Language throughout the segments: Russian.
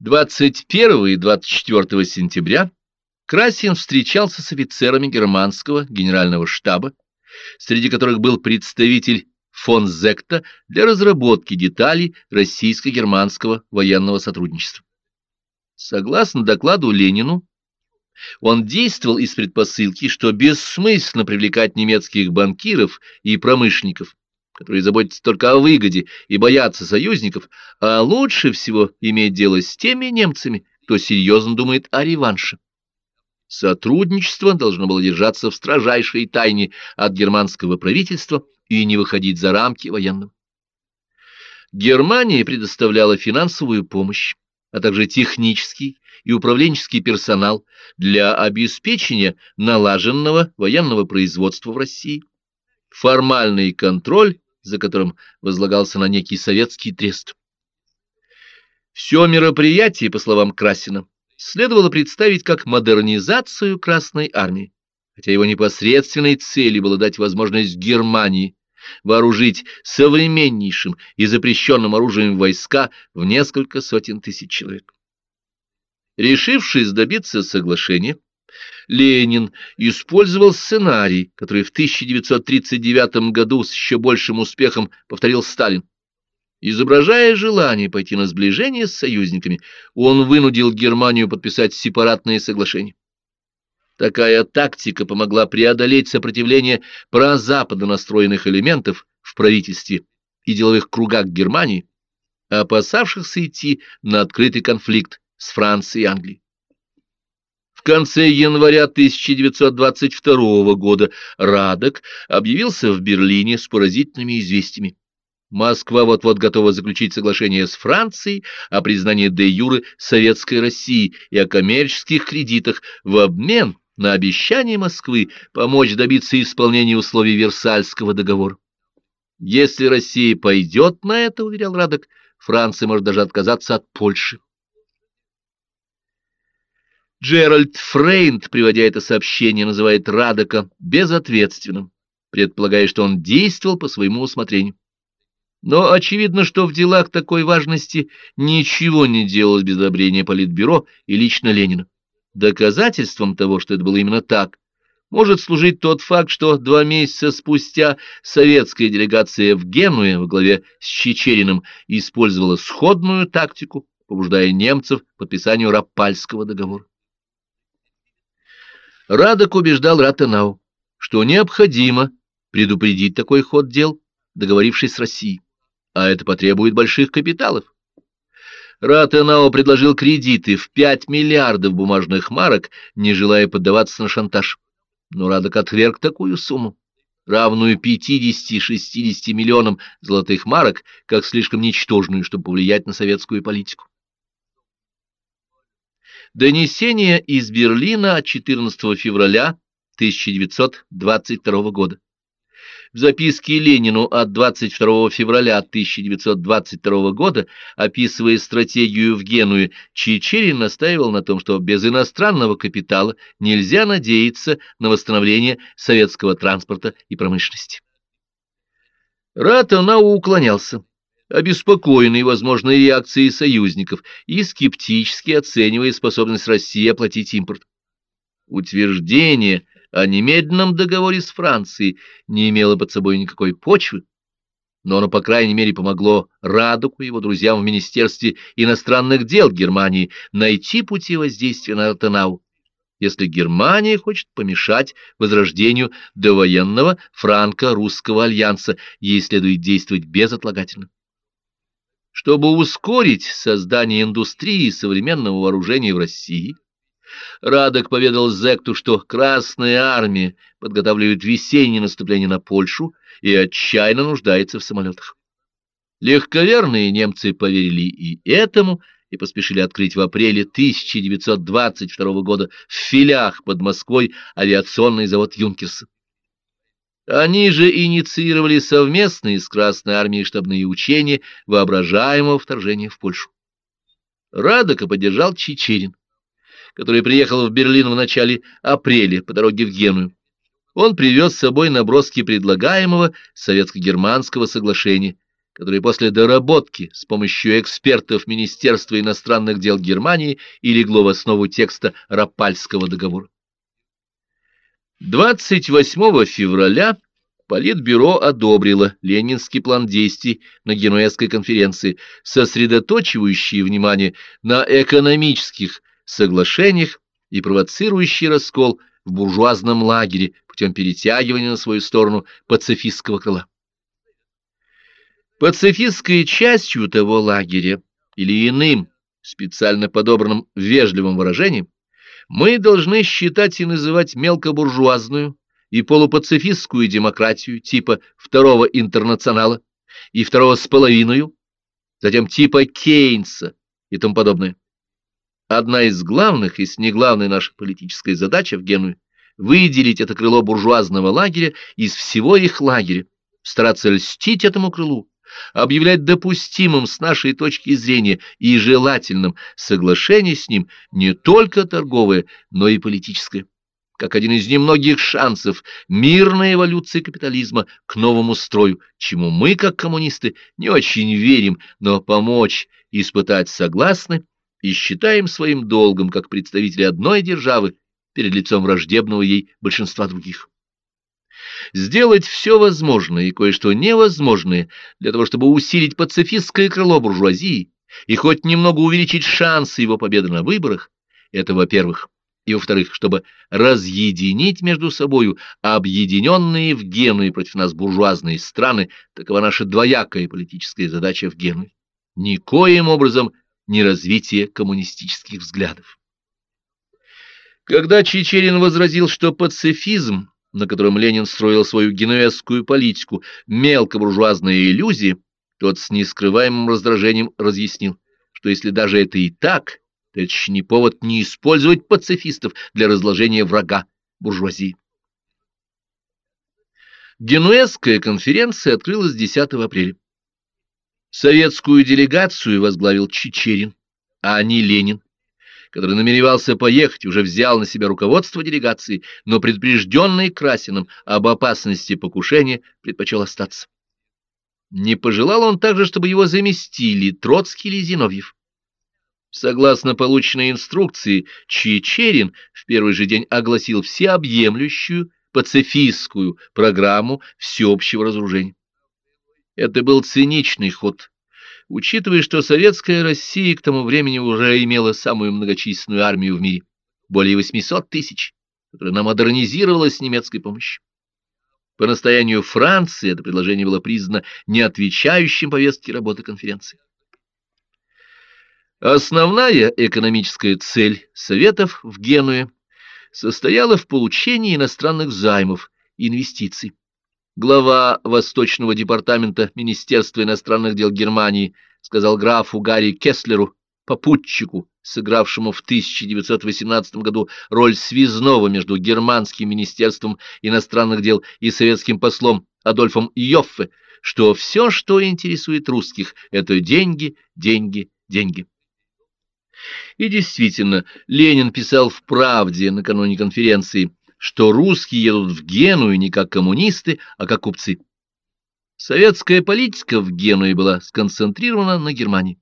21 и 24 сентября Красин встречался с офицерами германского генерального штаба, среди которых был представитель фон Зекта для разработки деталей российско-германского военного сотрудничества. Согласно докладу Ленину, он действовал из предпосылки, что бессмысленно привлекать немецких банкиров и промышленников, которые заботятся только о выгоде и боятся союзников, а лучше всего иметь дело с теми немцами, кто серьезно думает о реванше. Сотрудничество должно было держаться в строжайшей тайне от германского правительства и не выходить за рамки военного. Германия предоставляла финансовую помощь, а также технический и управленческий персонал для обеспечения налаженного военного производства в России. Формальный контроль, за которым возлагался на некий советский трест. Все мероприятие, по словам Красина, следовало представить как модернизацию Красной Армии, хотя его непосредственной целью было дать возможность Германии вооружить современнейшим и запрещенным оружием войска в несколько сотен тысяч человек. Решившись добиться соглашения, Ленин использовал сценарий, который в 1939 году с еще большим успехом повторил Сталин. Изображая желание пойти на сближение с союзниками, он вынудил Германию подписать сепаратные соглашения. Такая тактика помогла преодолеть сопротивление прозападно настроенных элементов в правительстве и деловых кругах Германии, опасавшихся идти на открытый конфликт с Францией и Англией. В конце января 1922 года Радок объявился в Берлине с поразительными известиями. Москва вот-вот готова заключить соглашение с Францией о признании де-юре Советской России и о коммерческих кредитах в обмен на обещание Москвы помочь добиться исполнения условий Версальского договора. Если Россия пойдет на это, уверял Радок, Франция может даже отказаться от Польши. Джеральд Фрейнд, приводя это сообщение, называет Радока безответственным, предполагая, что он действовал по своему усмотрению. Но очевидно, что в делах такой важности ничего не делалось без одобрения Политбюро и лично Ленина. Доказательством того, что это было именно так, может служить тот факт, что два месяца спустя советская делегация в Генуе во главе с Чечериным использовала сходную тактику, побуждая немцев к подписанию Рапальского договора. Радок убеждал Ратенау, что необходимо предупредить такой ход дел, договорившись с Россией, а это потребует больших капиталов. Ратенау предложил кредиты в 5 миллиардов бумажных марок, не желая поддаваться на шантаж. Но Радок отверг такую сумму, равную 50-60 миллионам золотых марок, как слишком ничтожную, чтобы повлиять на советскую политику. Донесение из Берлина от 14 февраля 1922 года. В записке Ленину от 22 февраля 1922 года, описывая стратегию в Генуе, Чичерин настаивал на том, что без иностранного капитала нельзя надеяться на восстановление советского транспорта и промышленности. Ратанау уклонялся обеспокоенный возможной реакцией союзников и скептически оценивая способность России оплатить импорт. Утверждение о немедленном договоре с Францией не имело под собой никакой почвы, но оно, по крайней мере, помогло Радуку и его друзьям в Министерстве иностранных дел Германии найти пути воздействия на Артенау, если Германия хочет помешать возрождению довоенного франко-русского альянса, ей следует действовать безотлагательно. Чтобы ускорить создание индустрии современного вооружения в России, Радок поведал Зекту, что Красная Армия подготавливает весеннее наступление на Польшу и отчаянно нуждается в самолетах. Легковерные немцы поверили и этому, и поспешили открыть в апреле 1922 года в Филях под Москвой авиационный завод «Юнкерса». Они же инициировали совместные с Красной Армией штабные учения воображаемого вторжения в Польшу. Радока поддержал Чечерин, который приехал в Берлин в начале апреля по дороге в Геную. Он привез с собой наброски предлагаемого советско-германского соглашения, которые после доработки с помощью экспертов Министерства иностранных дел Германии и легло в основу текста Рапальского договора. 28 февраля Политбюро одобрило Ленинский план действий на Генуэзской конференции, сосредоточивающий внимание на экономических соглашениях и провоцирующий раскол в буржуазном лагере путем перетягивания на свою сторону пацифистского крыла. Пацифистской частью того лагеря или иным, специально подобранным вежливым выражением, мы должны считать и называть мелкобуржуазную и полупацифистскую демократию типа второго интернационала и второго с половиной, затем типа Кейнса и тому подобное. Одна из главных, если не главная наша политическая задача в Генуе – выделить это крыло буржуазного лагеря из всего их лагеря, стараться льстить этому крылу, объявлять допустимым с нашей точки зрения и желательным соглашение с ним не только торговое, но и политическое, как один из немногих шансов мирной эволюции капитализма к новому строю, чему мы, как коммунисты, не очень верим, но помочь испытать согласны и считаем своим долгом, как представители одной державы, перед лицом враждебного ей большинства других сделать все возможное и кое-что невозможное для того, чтобы усилить пацифистское крыло буржуазии и хоть немного увеличить шансы его победы на выборах, это во-первых, и во-вторых, чтобы разъединить между собою объединенные в Генуе против нас буржуазные страны, такова наша двоякая политическая задача в Генуе. Никоим образом не развитие коммунистических взглядов. Когда Чечерин возразил, что пацифизм на котором Ленин строил свою генуэзскую политику, мелкобуржуазные иллюзии, тот с нескрываемым раздражением разъяснил, что если даже это и так, то это не повод не использовать пацифистов для разложения врага буржуазии. Генуэзская конференция открылась 10 апреля. Советскую делегацию возглавил Чечерин, а не Ленин который намеревался поехать, уже взял на себя руководство делегации, но предупрежденный Красиным об опасности покушения предпочел остаться. Не пожелал он также, чтобы его заместили Троцкий или Зиновьев. Согласно полученной инструкции, Чечерин в первый же день огласил всеобъемлющую пацифистскую программу всеобщего разоружения. Это был циничный ход, учитывая, что советская Россия к тому времени уже имела самую многочисленную армию в мире, более 800 тысяч, которая она модернизировалась с немецкой помощью. По настоянию Франции это предложение было признано не отвечающим повестке работы конференции. Основная экономическая цель Советов в Генуе состояла в получении иностранных займов инвестиций глава Восточного департамента Министерства иностранных дел Германии, сказал графу Гарри Кеслеру, попутчику, сыгравшему в 1918 году роль связного между Германским министерством иностранных дел и советским послом Адольфом Йоффе, что все, что интересует русских, это деньги, деньги, деньги. И действительно, Ленин писал в «Правде» накануне конференции – что русские едут в Геную не как коммунисты, а как купцы. Советская политика в Генуе была сконцентрирована на Германии.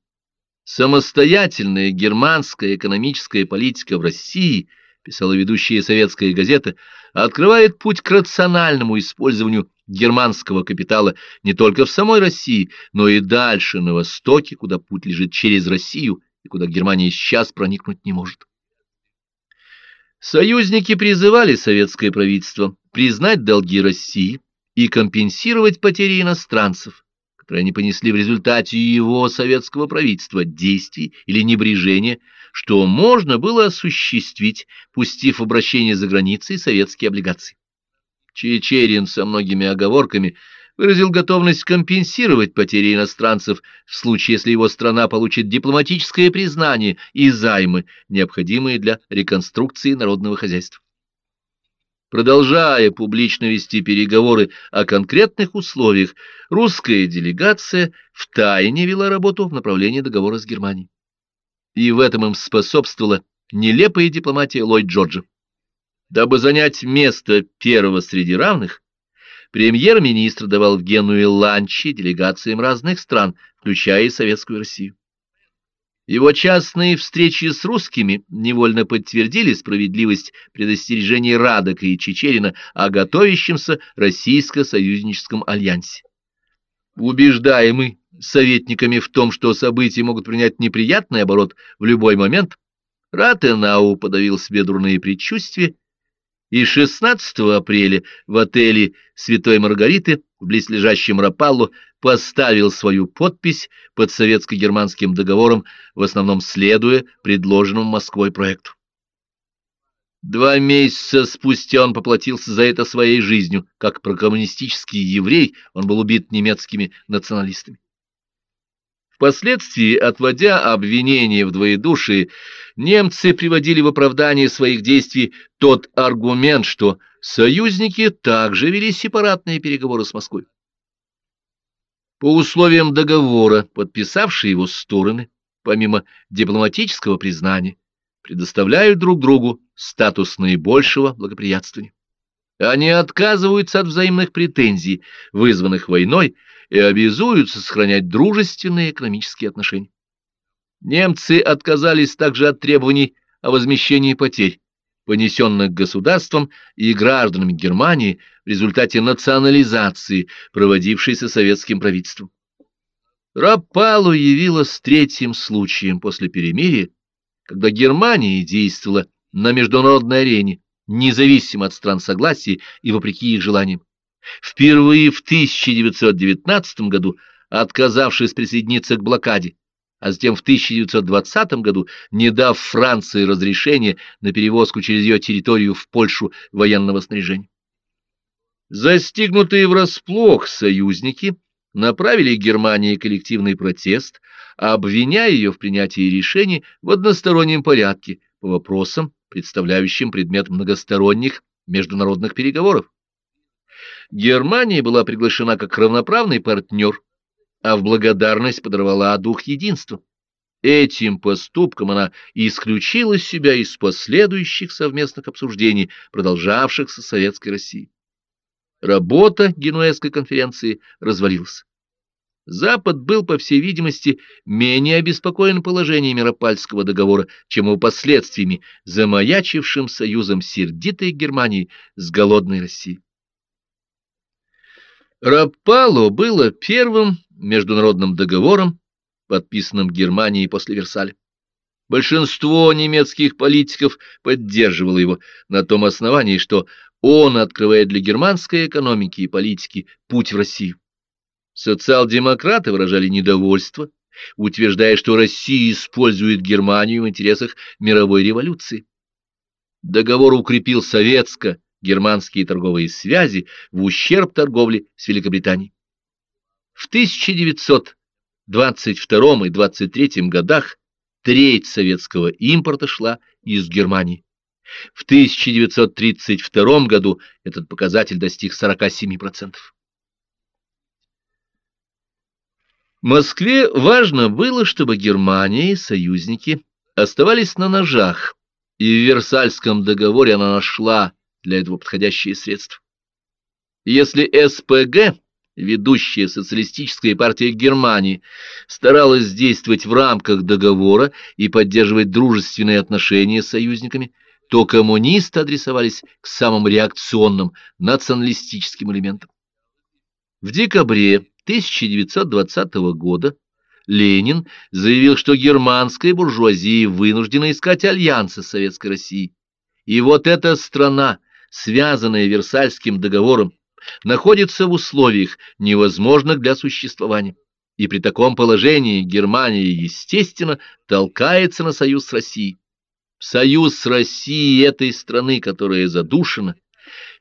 Самостоятельная германская экономическая политика в России, писала ведущая советская газета, открывает путь к рациональному использованию германского капитала не только в самой России, но и дальше, на востоке, куда путь лежит через Россию и куда Германия сейчас проникнуть не может. Союзники призывали советское правительство признать долги России и компенсировать потери иностранцев, которые они понесли в результате его советского правительства действий или небрежения, что можно было осуществить, пустив обращение за границей советские облигации. Чечерин со многими оговорками – выразил готовность компенсировать потери иностранцев в случае, если его страна получит дипломатическое признание и займы, необходимые для реконструкции народного хозяйства. Продолжая публично вести переговоры о конкретных условиях, русская делегация втайне вела работу в направлении договора с Германией. И в этом им способствовала нелепая дипломатия Ллойд Джорджа. Дабы занять место первого среди равных, премьер-министр давал в Генуе ланчи делегациям разных стран, включая и Советскую Россию. Его частные встречи с русскими невольно подтвердили справедливость предостережений Радока и Чечерина о готовящемся российско-союзническом альянсе. Убеждаемый советниками в том, что события могут принять неприятный оборот в любой момент, Ратенау подавил себе дурные предчувствия и 16 апреля в отеле Святой Маргариты в близлежащем Рапаллу поставил свою подпись под советско-германским договором, в основном следуя предложенному Москвой проекту. Два месяца спустя он поплатился за это своей жизнью, как прокоммунистический еврей, он был убит немецкими националистами. Впоследствии, отводя обвинения в двоедушии, немцы приводили в оправдание своих действий тот аргумент, что союзники также вели сепаратные переговоры с Москвой. По условиям договора, подписавшие его стороны, помимо дипломатического признания, предоставляют друг другу статус наибольшего благоприятствования. Они отказываются от взаимных претензий, вызванных войной, и обязуются сохранять дружественные экономические отношения. Немцы отказались также от требований о возмещении потерь, понесенных государством и гражданами Германии в результате национализации, проводившейся советским правительством. Рапалу явилась третьим случаем после перемирия, когда Германия действовала на международной арене, независимо от стран согласия и вопреки их желаниям. Впервые в 1919 году отказавшись присоединиться к блокаде, а затем в 1920 году не дав Франции разрешения на перевозку через ее территорию в Польшу военного снаряжения. Застигнутые врасплох союзники направили Германии коллективный протест, обвиняя ее в принятии решений в одностороннем порядке по вопросам, представляющим предмет многосторонних международных переговоров. Германия была приглашена как равноправный партнер, а в благодарность подорвала дух единства. Этим поступком она исключила себя из последующих совместных обсуждений, продолжавшихся Советской России. Работа Генуэзской конференции развалилась. Запад был, по всей видимости, менее обеспокоен положением Миропальского договора, чем его последствиями, замаячившим союзом сердитой Германии с голодной Россией. Рапало было первым международным договором, подписанным Германией после Версаля. Большинство немецких политиков поддерживало его на том основании, что он открывает для германской экономики и политики путь в Россию. Социал-демократы выражали недовольство, утверждая, что Россия использует Германию в интересах мировой революции. Договор укрепил советско германские торговые связи в ущерб торговли с Великобританией. В 1922 и 23 годах треть советского импорта шла из Германии. В 1932 году этот показатель достиг 47%. Москве важно было, чтобы Германия и союзники оставались на ножах, и в Версальском договоре она нашла для этого подходящие средства. Если СПГ, ведущая социалистическая партия Германии, старалась действовать в рамках договора и поддерживать дружественные отношения с союзниками, то коммунисты адресовались к самым реакционным националистическим элементам. В декабре 1920 года Ленин заявил, что германская буржуазия вынуждена искать альянсы с Советской Россией. И вот эта страна, связанная Версальским договором, находится в условиях, невозможных для существования. И при таком положении Германия, естественно, толкается на союз с Россией. Союз с Россией этой страны, которая задушена,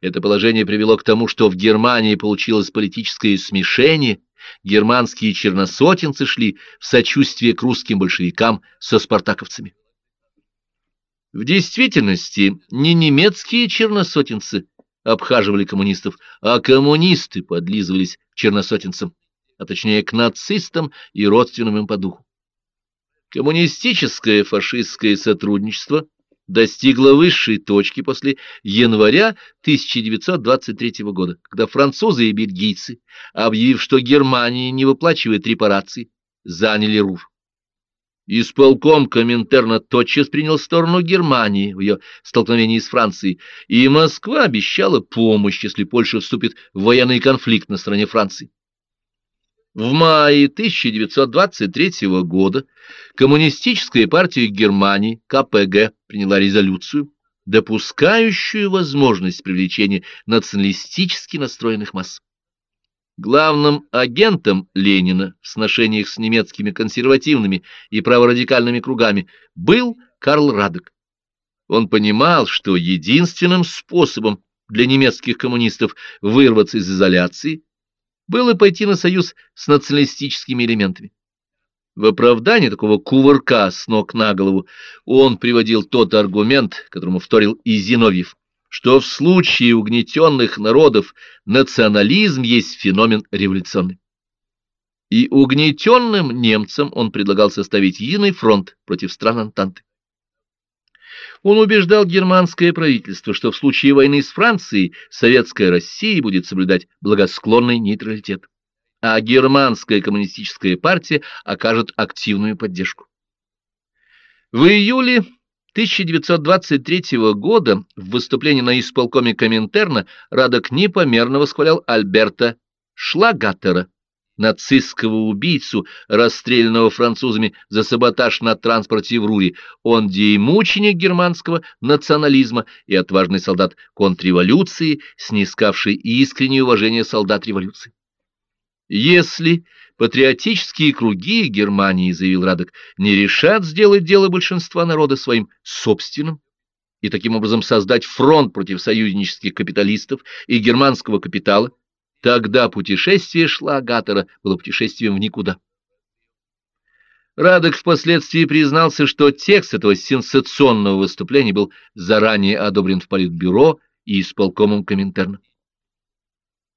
это положение привело к тому, что в Германии получилось политическое смешение, германские черносотенцы шли в сочувствие к русским большевикам со спартаковцами. В действительности не немецкие черносотенцы обхаживали коммунистов, а коммунисты подлизывались к черносотенцам, а точнее к нацистам и родственным им по духу. Коммунистическое фашистское сотрудничество достигла высшей точки после января 1923 года, когда французы и бельгийцы, объявив, что Германия не выплачивает репараций, заняли Рур. Исполком Коминтерна тотчас принял сторону Германии в ее столкновении с Францией, и Москва обещала помощь, если Польша вступит в военный конфликт на стороне Франции. В мае 1923 года Коммунистическая партия Германии, КПГ, приняла резолюцию, допускающую возможность привлечения националистически настроенных масс. Главным агентом Ленина в сношениях с немецкими консервативными и праворадикальными кругами был Карл Радек. Он понимал, что единственным способом для немецких коммунистов вырваться из изоляции было пойти на союз с националистическими элементами. В оправдании такого кувырка с ног на голову он приводил тот аргумент, которому вторил и Зиновьев, что в случае угнетенных народов национализм есть феномен революционный. И угнетенным немцам он предлагал составить единый фронт против стран Антанты. Он убеждал германское правительство, что в случае войны с Францией советская Россия будет соблюдать благосклонный нейтралитет, а германская коммунистическая партия окажет активную поддержку. В июле 1923 года в выступлении на исполкоме Коминтерна Радок непомерно восхвалял Альберта Шлагатера, нацистского убийцу, расстрелянного французами за саботаж на транспорте в Руре, он деемученик германского национализма и отважный солдат контрреволюции, снискавший искреннее уважение солдат революции. Если патриотические круги Германии, заявил Радок, не решат сделать дело большинства народа своим собственным, и таким образом создать фронт против союзнических капиталистов и германского капитала, Тогда путешествие Шлагатора было путешествием в никуда. Радок впоследствии признался, что текст этого сенсационного выступления был заранее одобрен в Политбюро и исполкомом Коминтерна.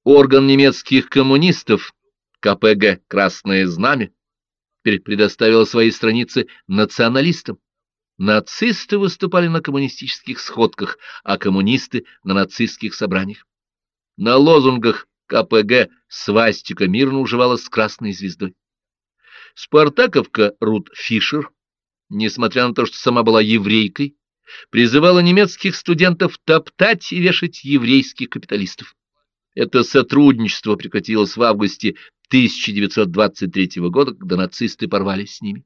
Орган немецких коммунистов, КПГ «Красное знамя», теперь предоставил свои страницы националистам. Нацисты выступали на коммунистических сходках, а коммунисты — на нацистских собраниях. На лозунгах КПГ свастика мирно уживалась с красной звездой. Спартаковка Рут Фишер, несмотря на то, что сама была еврейкой, призывала немецких студентов топтать и вешать еврейских капиталистов. Это сотрудничество прекратилось в августе 1923 года, когда нацисты порвались с ними.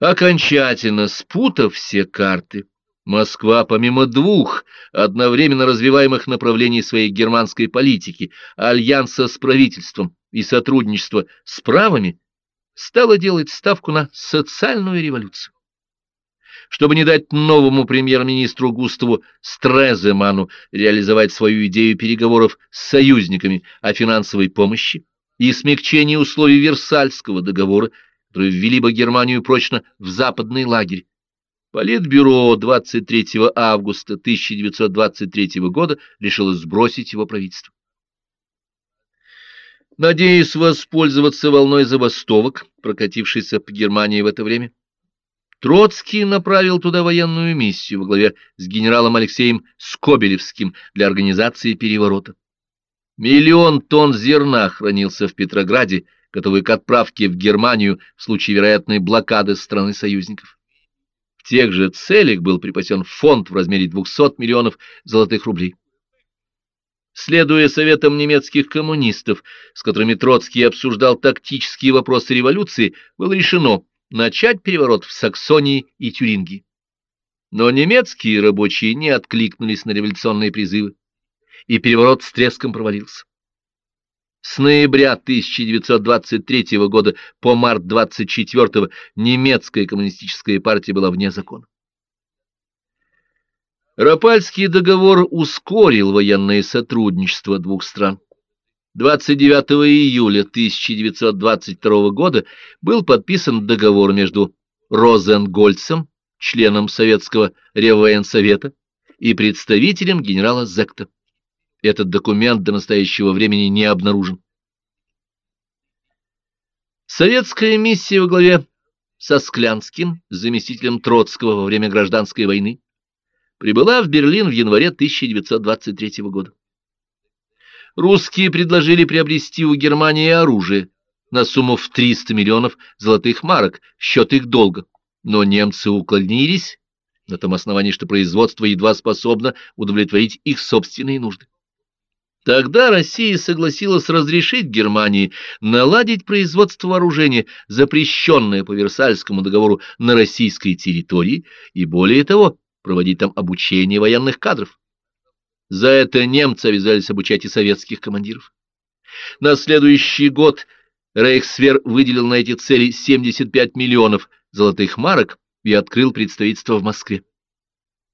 Окончательно спутав все карты, Москва, помимо двух одновременно развиваемых направлений своей германской политики, альянса с правительством и сотрудничества с правами, стала делать ставку на социальную революцию. Чтобы не дать новому премьер-министру Густаву Стреземану реализовать свою идею переговоров с союзниками о финансовой помощи и смягчении условий Версальского договора, которые ввели бы Германию прочно в западный лагерь, Политбюро 23 августа 1923 года решило сбросить его правительство. Надеясь воспользоваться волной забастовок, прокатившейся по Германии в это время, Троцкий направил туда военную миссию во главе с генералом Алексеем Скобелевским для организации переворота. Миллион тонн зерна хранился в Петрограде, готовый к отправке в Германию в случае вероятной блокады страны союзников тех же целях был припасен фонд в размере 200 миллионов золотых рублей. Следуя советам немецких коммунистов, с которыми Троцкий обсуждал тактические вопросы революции, было решено начать переворот в Саксонии и Тюрингии. Но немецкие рабочие не откликнулись на революционные призывы, и переворот с треском провалился. С ноября 1923 года по март 24 немецкая коммунистическая партия была вне закона. Рапальский договор ускорил военное сотрудничество двух стран. 29 июля 1922 года был подписан договор между Розенгольцем, членом Советского Реввоенсовета, и представителем генерала Зекта. Этот документ до настоящего времени не обнаружен. Советская миссия во главе со Склянским, заместителем Троцкого во время гражданской войны, прибыла в Берлин в январе 1923 года. Русские предложили приобрести у Германии оружие на сумму в 300 миллионов золотых марок счет их долга, но немцы уклонились на том основании, что производство едва способно удовлетворить их собственные нужды. Тогда Россия согласилась разрешить Германии наладить производство вооружения, запрещенное по Версальскому договору на российской территории, и более того, проводить там обучение военных кадров. За это немцы обязались обучать и советских командиров. На следующий год Рейхсвер выделил на эти цели 75 миллионов золотых марок и открыл представительство в Москве.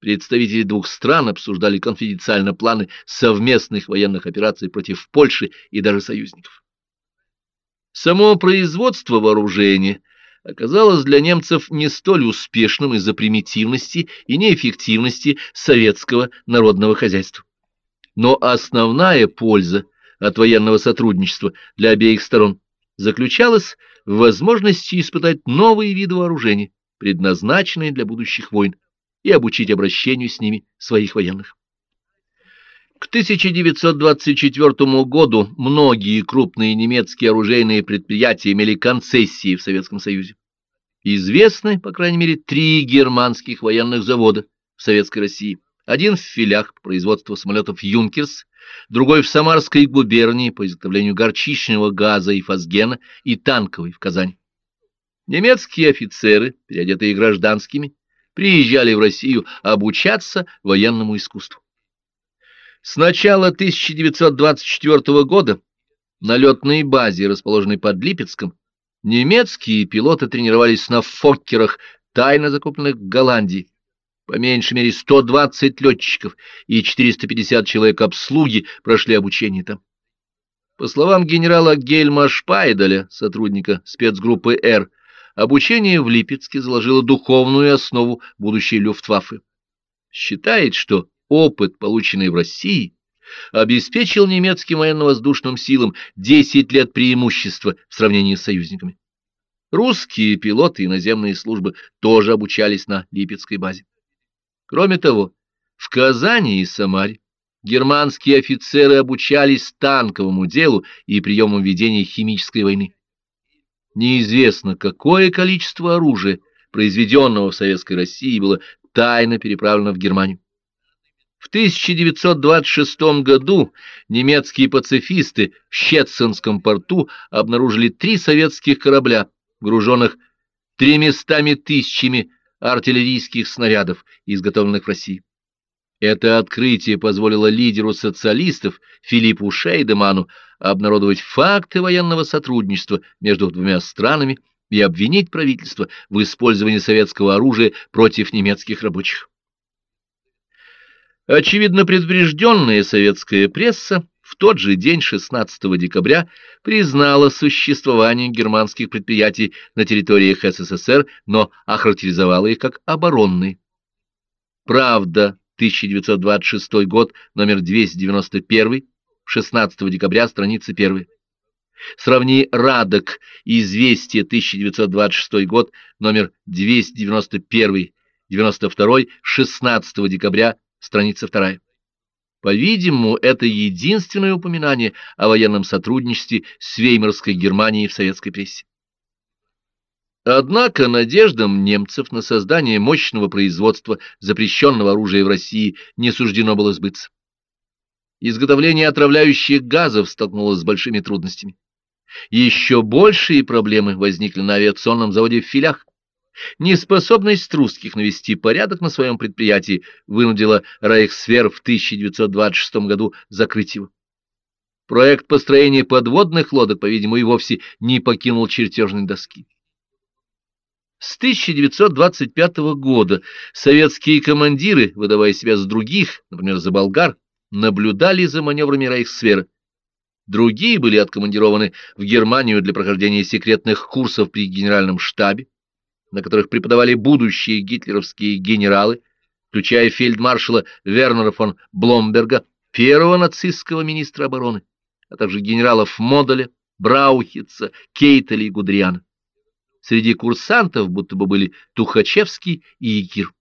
Представители двух стран обсуждали конфиденциально планы совместных военных операций против Польши и даже союзников. Само производство вооружения оказалось для немцев не столь успешным из-за примитивности и неэффективности советского народного хозяйства. Но основная польза от военного сотрудничества для обеих сторон заключалась в возможности испытать новые виды вооружения, предназначенные для будущих войн, и обучить обращению с ними своих военных. К 1924 году многие крупные немецкие оружейные предприятия имели концессии в Советском Союзе. Известны, по крайней мере, три германских военных завода в Советской России. Один в филях по производству самолетов «Юнкерс», другой в Самарской губернии по изготовлению горчичного газа и фосгена и танковый в Казани. Немецкие офицеры, переодетые гражданскими, приезжали в Россию обучаться военному искусству. С начала 1924 года на летной базе, расположенной под Липецком, немецкие пилоты тренировались на фоккерах, тайно закупленных в Голландии. По меньшей мере 120 летчиков и 450 человек обслуги прошли обучение там. По словам генерала Гельма Шпайдаля, сотрудника спецгруппы «Р», обучение в Липецке заложило духовную основу будущей Люфтваффе. Считает, что опыт, полученный в России, обеспечил немецким военно-воздушным силам 10 лет преимущества в сравнении с союзниками. Русские пилоты и наземные службы тоже обучались на Липецкой базе. Кроме того, в Казани и Самаре германские офицеры обучались танковому делу и приемам ведения химической войны. Неизвестно, какое количество оружия, произведенного в Советской России, было тайно переправлено в Германию. В 1926 году немецкие пацифисты в Щецинском порту обнаружили три советских корабля, груженных тремястами тысячами артиллерийских снарядов, изготовленных в России. Это открытие позволило лидеру социалистов Филиппу Шейдеману обнародовать факты военного сотрудничества между двумя странами и обвинить правительство в использовании советского оружия против немецких рабочих. Очевидно, предупрежденная советская пресса в тот же день, 16 декабря, признала существование германских предприятий на территориях СССР, но охарактеризовала их как оборонные. Правда, 1926 год, номер 291, 16 декабря, страница 1. Сравни «Радок», «Известие», 1926 год, номер 291, 92, 16 декабря, страница 2. По-видимому, это единственное упоминание о военном сотрудничестве с Веймарской Германией в советской прессе. Однако надеждам немцев на создание мощного производства запрещенного оружия в России не суждено было сбыться. Изготовление отравляющих газов столкнулось с большими трудностями. Еще большие проблемы возникли на авиационном заводе в Филях. Неспособность русских навести порядок на своем предприятии вынудила Рейхсфер в 1926 году закрыть его. Проект построения подводных лодок, по-видимому, и вовсе не покинул чертежной доски. С 1925 года советские командиры, выдавая себя за других, например, за болгар, наблюдали за маневрами Рейхсфера. Другие были откомандированы в Германию для прохождения секретных курсов при генеральном штабе, на которых преподавали будущие гитлеровские генералы, включая фельдмаршала Вернера фон Бломберга, первого нацистского министра обороны, а также генералов Моделя, Браухица, Кейтеля и Гудриана. среди курсантов будто бы были Тухачевский и Якир.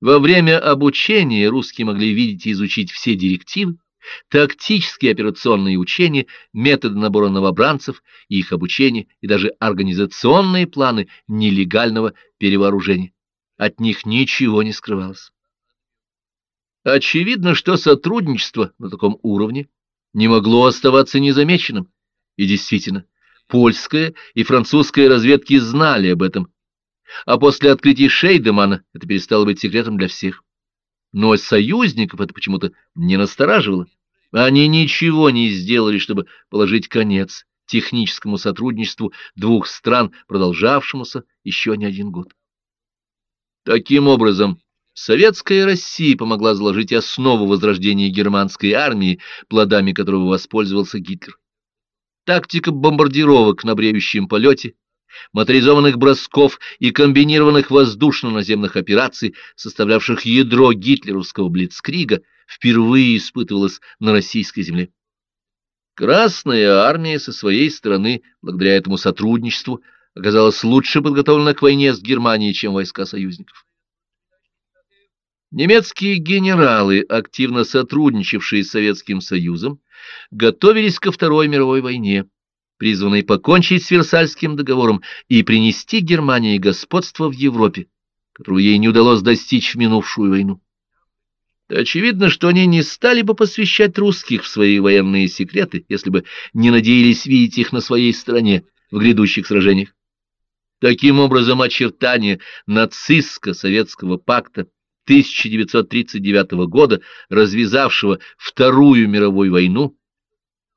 Во время обучения русские могли видеть и изучить все директивы, тактические операционные учения, методы набора новобранцев и их обучения, и даже организационные планы нелегального перевооружения. От них ничего не скрывалось. Очевидно, что сотрудничество на таком уровне не могло оставаться незамеченным, и действительно, польская и французская разведки знали об этом а после открытия Шейдемана это перестало быть секретом для всех. Но союзников это почему-то не настораживало. Они ничего не сделали, чтобы положить конец техническому сотрудничеству двух стран, продолжавшемуся еще не один год. Таким образом, Советская Россия помогла заложить основу возрождения германской армии, плодами которого воспользовался Гитлер. Тактика бомбардировок на бреющем полете моторизованных бросков и комбинированных воздушно-наземных операций, составлявших ядро гитлеровского блицкрига, впервые испытывалась на российской земле. Красная армия со своей стороны, благодаря этому сотрудничеству, оказалась лучше подготовлена к войне с Германией, чем войска союзников. Немецкие генералы, активно сотрудничавшие с Советским Союзом, готовились ко Второй мировой войне призванный покончить с Версальским договором и принести Германии господство в Европе, которого ей не удалось достичь в минувшую войну. Очевидно, что они не стали бы посвящать русских в свои военные секреты, если бы не надеялись видеть их на своей стороне в грядущих сражениях. Таким образом, очертания нацистско-советского пакта 1939 года, развязавшего Вторую мировую войну,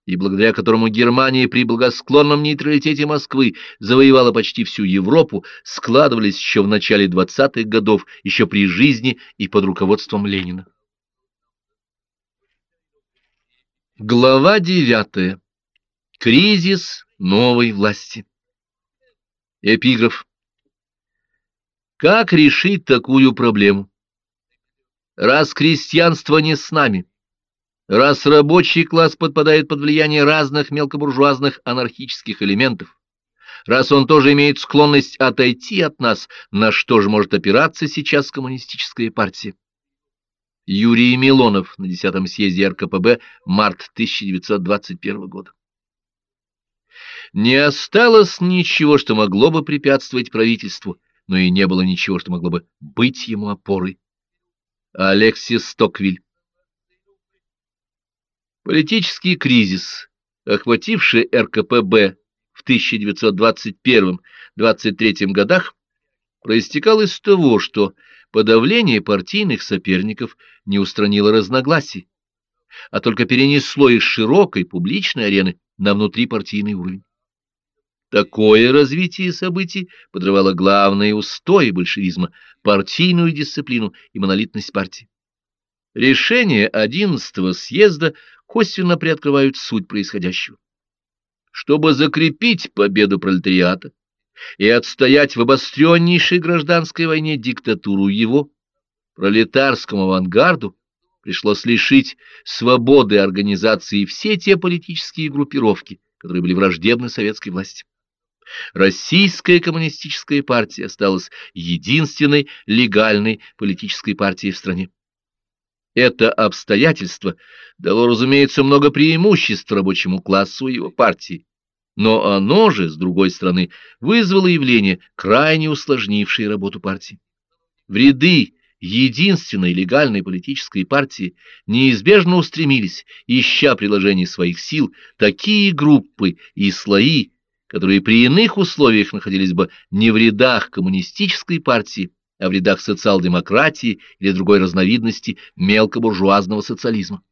и благодаря которому Германия при благосклонном нейтралитете Москвы завоевала почти всю Европу, складывались еще в начале 20-х годов, еще при жизни и под руководством Ленина. Глава 9. Кризис новой власти. Эпиграф. Как решить такую проблему? Раз крестьянство не с нами, Раз рабочий класс подпадает под влияние разных мелкобуржуазных анархических элементов, раз он тоже имеет склонность отойти от нас, на что же может опираться сейчас коммунистическая партия? Юрий Милонов на 10-м съезде РКПБ, март 1921 года. Не осталось ничего, что могло бы препятствовать правительству, но и не было ничего, что могло бы быть ему опорой. Алексис Стоквиль Политический кризис, охвативший РКПБ в 1921-23 годах, проистекал из того, что подавление партийных соперников не устранило разногласий, а только перенесло из широкой публичной арены на внутрипартийный уровень. Такое развитие событий подрывало главные устои большевизма – партийную дисциплину и монолитность партии. Решение 11-го съезда косвенно приоткрывают суть происходящего. Чтобы закрепить победу пролетариата и отстоять в обостреннейшей гражданской войне диктатуру его, пролетарскому авангарду пришлось лишить свободы организации все те политические группировки, которые были враждебны советской власти. Российская коммунистическая партия осталась единственной легальной политической партией в стране. Это обстоятельство дало, разумеется, много преимуществ рабочему классу и его партии. Но оно же, с другой стороны, вызвало явление, крайне усложнившее работу партии. В ряды единственной легальной политической партии неизбежно устремились, ища приложений своих сил, такие группы и слои, которые при иных условиях находились бы не в рядах коммунистической партии, а в рядах социал-демократии или другой разновидности мелкобуржуазного социализма.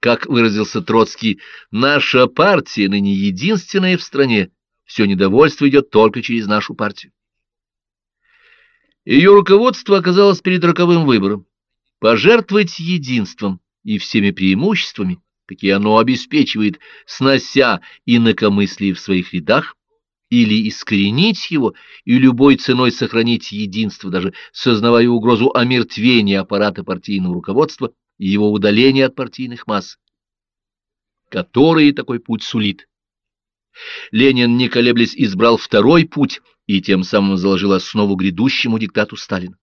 Как выразился Троцкий, наша партия ныне единственная в стране, все недовольство идет только через нашу партию. Ее руководство оказалось перед роковым выбором – пожертвовать единством и всеми преимуществами, какие оно обеспечивает, снося инакомыслие в своих рядах, или искоренить его и любой ценой сохранить единство, даже сознавая угрозу омертвения аппарата партийного руководства и его удаления от партийных масс, которые такой путь сулит. Ленин, не колеблясь, избрал второй путь и тем самым заложил основу грядущему диктату Сталина.